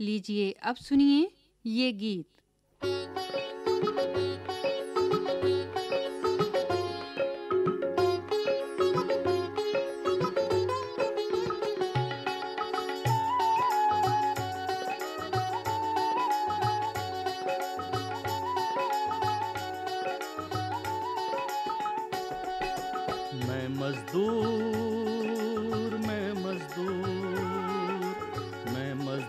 लीजिए। अब सुनिए ये गीत। मैं मजदूर मैं मजदूर।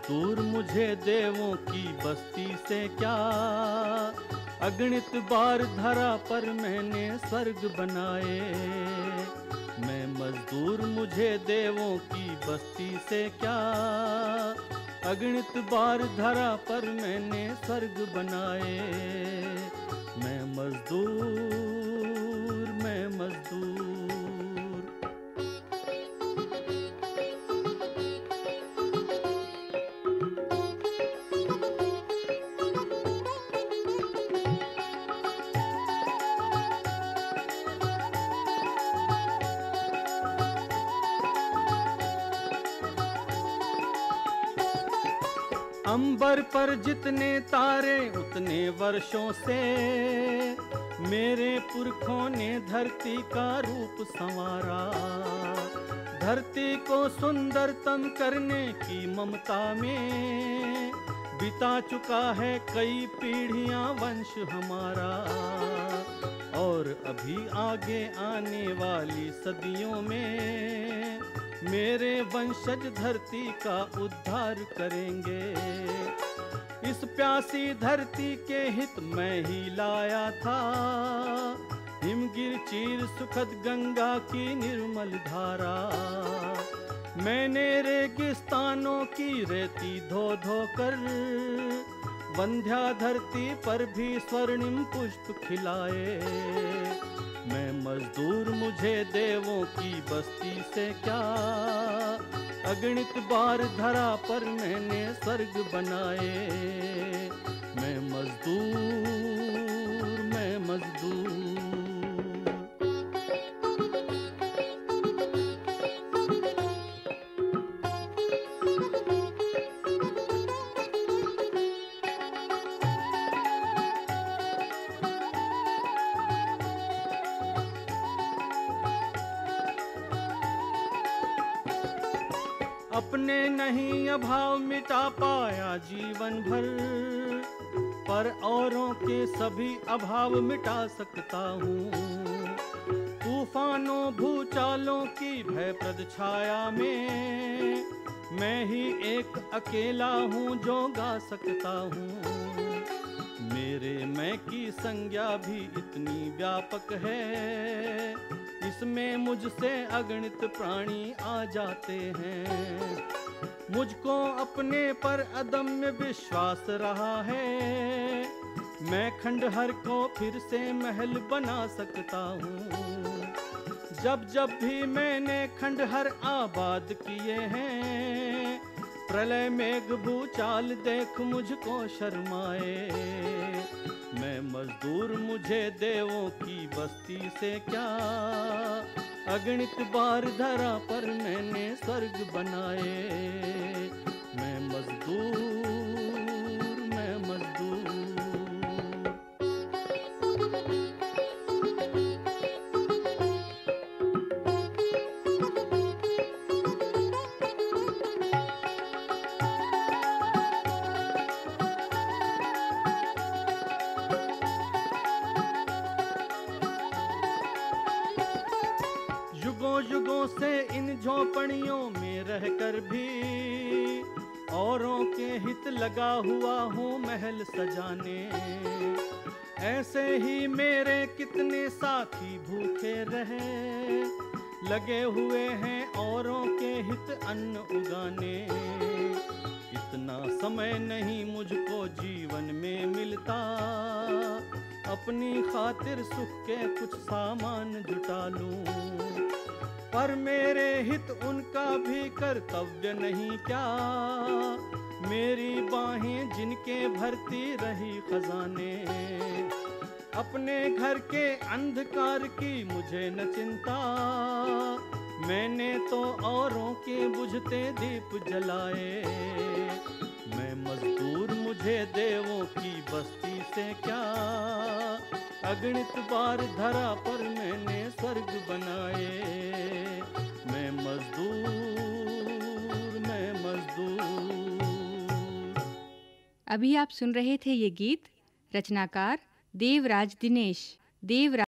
मजदूर मुझे देवों की बस्ती से क्या? अगणित बार धरा पर मैंने स्वर्ग बनाए। मैं मजदूर मुझे देवों की बस्ती से क्या? अगणित बार धरा पर मैंने स्वर्ग बनाए। मैं मजदूर अंबर पर जितने तारे, उतने वर्षों से मेरे पुरखों ने धरती का रूप संवारा। धरती को सुंदरतम करने की ममता में बिता चुका है कई पीढ़ियाँ वंश हमारा। और अभी आगे आने वाली सदियों में मेरे वंशज धरती का उद्धार करेंगे। इस प्यासी धरती के हित मैं ही लाया था। हिमगिर चीर सुखद गंगा की निर्मल धारा। मैंने रेगिस्तानों की रेती धो धो कर बंध्या धरती पर भी स्वर्णिम पुष्प खिलाए। मैं मजदूर मुझे देवों की बस्ती से क्या अगणित बार धरा पर मैंने स्वर्ग बनाए। मैं मजदूर मैं मजदूर। अपने नहीं अभाव मिटा पाया जीवन भर। पर औरों के सभी अभाव मिटा सकता हूँ। तूफानों, भूचालों की भयप्रद छाया में मैं ही एक अकेला हूँ जो गा सकता हूँ। मेरे मैं की संज्ञा भी इतनी व्यापक है। इसमें मुझसे अगणित प्राणी आ जाते हैं। मुझको अपने पर अदम्य विश्वास रहा है। मैं खंडहर को फिर से महल बना सकता हूँ। जब जब भी मैंने खंडहर आबाद किए हैं प्रलय मेघ भूचाल देख मुझको शर्माए। मैं मजदूर, मुझे देवों की बस्ती से क्या? अगणित बार धरा पर मैंने स्वर्ग बनाए। मैं मजदूर झोपड़ियों में रहकर भी औरों के हित लगा हुआ हूँ महल सजाने। ऐसे ही मेरे कितने साथी भूखे रहे, लगे हुए हैं औरों के हित अन्न उगाने। इतना समय नहीं मुझको जीवन में मिलता, अपनी खातिर सुख के कुछ सामान जुटा लूँ। पर मेरे हित उनका भी कर्तव्य नहीं क्या? मेरी बाहें जिनके भरती रही खजाने, अपने घर के अंधकार की मुझे न चिंता। मैंने तो औरों के बुझते दीप जलाए। मैं मजदूर मुझे देवों की बस्ती से क्या? अगणित बार धरा पर मैंने स्वर्ग बनाए। मैं मजदूर मैं मजदूर। अभी आप सुन रहे थे ये गीत, रचनाकार देवराज दिनेश। देवराज